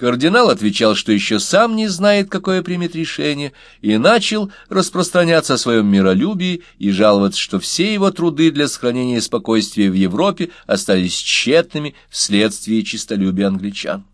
Кардинал отвечал, что еще сам не знает, какое примет решение, и начал распространяться о своем миролюбии и жаловаться, что все его труды для сохранения спокойствия в Европе остались тщетными вследствие честолюбия англичан.